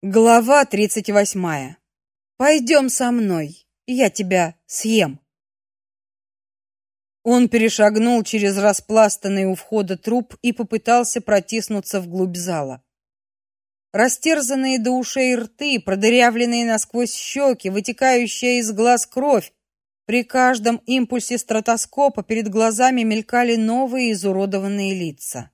Глава тридцать восьмая. Пойдем со мной, я тебя съем. Он перешагнул через распластанный у входа труп и попытался протиснуться вглубь зала. Растерзанные до ушей рты, продырявленные насквозь щеки, вытекающая из глаз кровь, при каждом импульсе стратоскопа перед глазами мелькали новые изуродованные лица.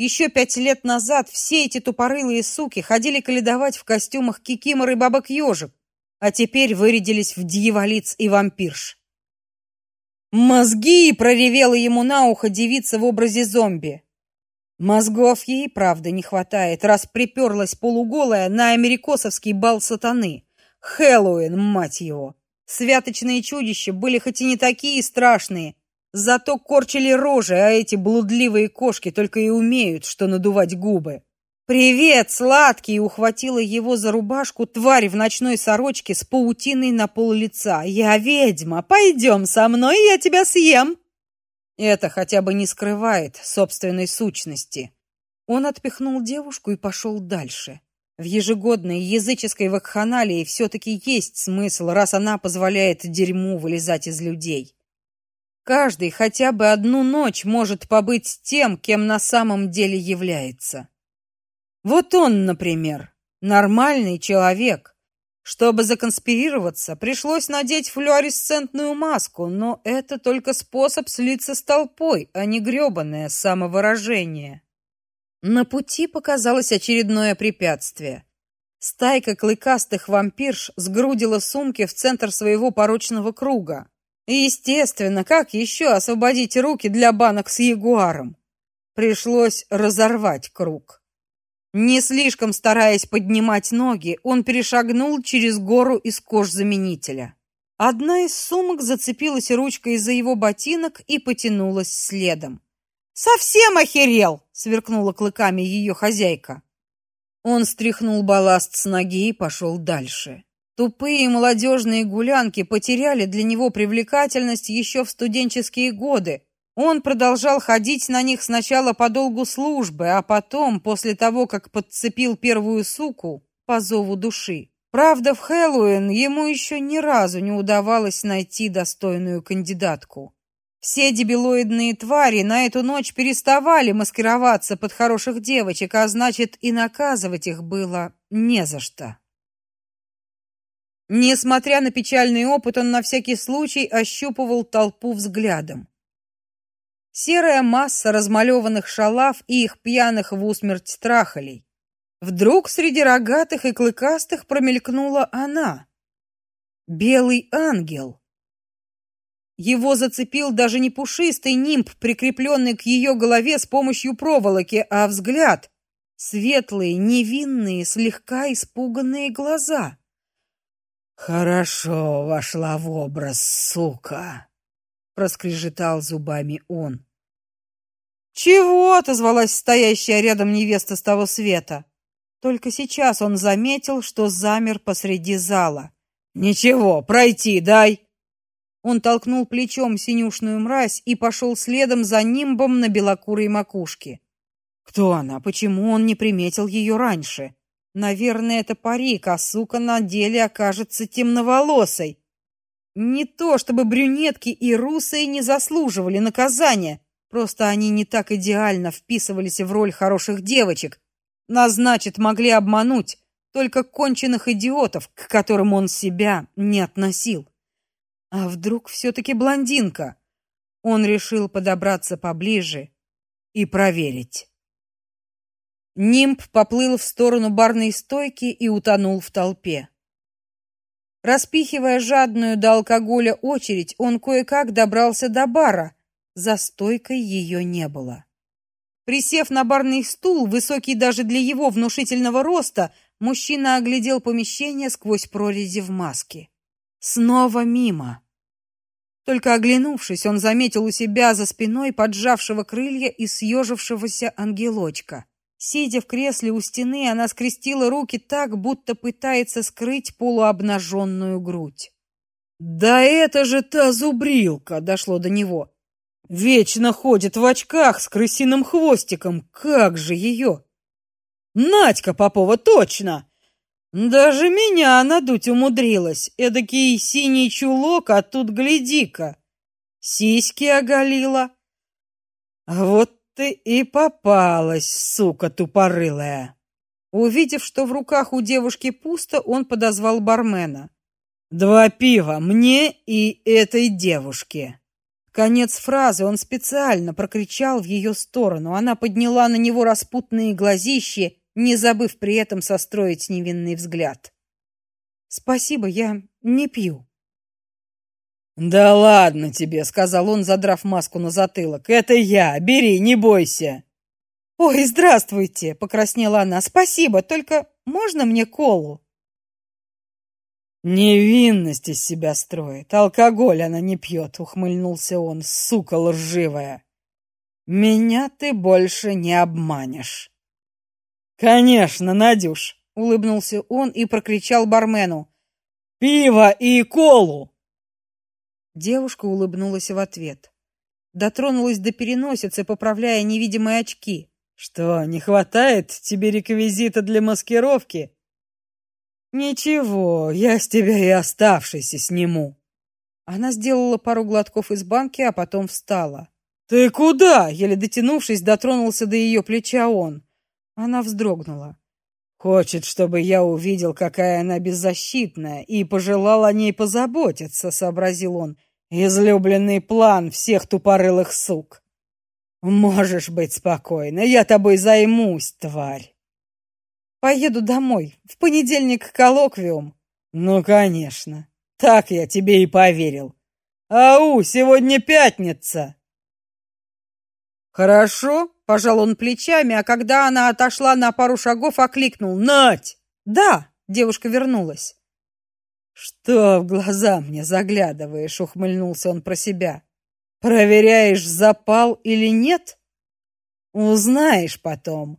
Еще пять лет назад все эти тупорылые суки ходили каледовать в костюмах кикимор и бабок-ежик, а теперь вырядились в дьяволиц и вампирш. «Мозги!» — проревела ему на ухо девица в образе зомби. Мозгов ей, правда, не хватает, раз приперлась полуголая на америкосовский бал сатаны. Хэллоуин, мать его! Святочные чудища были хоть и не такие страшные, Зато корчили рожи, а эти блудливые кошки только и умеют, что надувать губы. «Привет, сладкий!» — ухватила его за рубашку тварь в ночной сорочке с паутиной на пол лица. «Я ведьма! Пойдем со мной, я тебя съем!» Это хотя бы не скрывает собственной сущности. Он отпихнул девушку и пошел дальше. В ежегодной языческой вакханалии все-таки есть смысл, раз она позволяет дерьму вылезать из людей. Каждый хотя бы одну ночь может побыть тем, кем на самом деле является. Вот он, например, нормальный человек. Чтобы законспирироваться, пришлось надеть флуоресцентную маску, но это только способ слиться с толпой, а не грёбаное самовыражение. На пути показалось очередное препятствие. Стайка клыкастых вампирш сгрудила сумки в центр своего порочного круга. Естественно, как еще освободить руки для банок с ягуаром? Пришлось разорвать круг. Не слишком стараясь поднимать ноги, он перешагнул через гору из кожзаменителя. Одна из сумок зацепилась ручкой за его ботинок и потянулась следом. Совсем охерел, сверкнула клыками ее хозяйка. Он стряхнул балласт с ноги и пошел дальше. Тупые молодежные гулянки потеряли для него привлекательность еще в студенческие годы. Он продолжал ходить на них сначала по долгу службы, а потом, после того, как подцепил первую суку, по зову души. Правда, в Хэллоуин ему еще ни разу не удавалось найти достойную кандидатку. Все дебилоидные твари на эту ночь переставали маскироваться под хороших девочек, а значит, и наказывать их было не за что. Несмотря на печальный опыт, он на всякий случай ощупывал толпу взглядом. Серая масса размалеванных шалав и их пьяных в усмерть трахалей. Вдруг среди рогатых и клыкастых промелькнула она. Белый ангел. Его зацепил даже не пушистый нимб, прикрепленный к ее голове с помощью проволоки, а взгляд светлые, невинные, слегка испуганные глаза. Хорошо вошла в образ, сука, проскрежетал зубами он. Чего отозвалась стоящая рядом невеста с того света? Только сейчас он заметил, что замер посреди зала. Ничего, пройти дай. Он толкнул плечом синюшную мразь и пошел следом за нимбом на белокурой макушке. Кто она? Почему он не приметил ее раньше? Наверное, это парик, а сука на деле окажется темноволосой. Не то чтобы брюнетки и русые не заслуживали наказания, просто они не так идеально вписывались в роль хороших девочек. Нас, могли обмануть только конченых идиотов, к которым он себя не относил. А вдруг все таки блондинка? Он решил подобраться поближе и проверить. Нимб поплыл в сторону барной стойки и утонул в толпе. Распихивая жадную до алкоголя очередь, он кое-как добрался до бара. За стойкой ее не было. Присев на барный стул, высокий даже для его внушительного роста, мужчина оглядел помещение сквозь прорези в маске. Снова мимо. Только оглянувшись, он заметил у себя за спиной поджавшего крылья и съежившегося ангелочка. Сидя в кресле у стены, она скрестила руки так, будто пытается скрыть полуобнаженную грудь. Да это же та зубрилка, дошло до него. Вечно ходит в очках с крысиным хвостиком. Как же ее? Надька Попова, точно. Даже меня надуть умудрилась. Эдакий синий чулок, а тут гляди-ка. Сиськи оголила. А вот ты и попалась, сука тупорылая. Увидев, что в руках у девушки пусто, он подозвал бармена. Два пива мне и этой девушке. Конец фразы он специально прокричал в ее сторону. Она подняла на него распутные глазищи не забыв при этом состроить невинный взгляд. Спасибо, я не пью. Да ладно тебе, сказал он, задрав маску на затылок. Это я. Бери, не бойся. Ой, здравствуйте, покраснела она. Спасибо, только можно мне колу? Невинность из себя строит. Алкоголь она не пьет, ухмыльнулся он, сука лживая. Меня ты больше не обманешь. Конечно, Надюш, улыбнулся он и прокричал бармену: "Пиво и колу!" Девушка улыбнулась в ответ. Дотронулась до переносицы, поправляя невидимые очки. Что, не хватает тебе реквизита для маскировки? Ничего, я с тебя и оставшийся сниму. Она сделала пару глотков из банки, а потом встала. Ты куда? еле дотянувшись, дотронулся до ее плеча он. Она вздрогнула. Хочет, чтобы я увидел, какая она беззащитная, и пожелал о ней позаботиться, сообразил он. Излюбленный план всех тупорылых сук. Можешь быть спокойна, я тобой займусь, тварь. Поеду домой. В понедельник коллоквиум. Ну, конечно. Так я тебе и поверил. Ау, сегодня пятница. Хорошо, пожал он плечами, а когда она отошла на пару шагов, окликнул: "Нать!" "Да", девушка вернулась. Что в глаза мне заглядываешь, ухмыльнулся он про себя. Проверяешь, запал или нет? Узнаешь потом.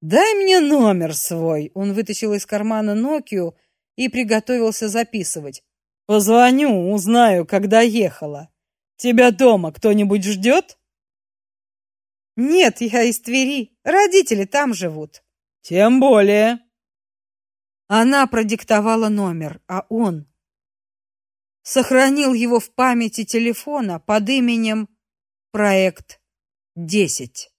Дай мне номер свой. Он вытащил из кармана Nokia и приготовился записывать. Позвоню, узнаю, когда ехала. Тебя дома кто-нибудь ждет?» Нет, я из Твери. Родители там живут. Тем более. Она продиктовала номер, а он сохранил его в памяти телефона под именем Проект 10.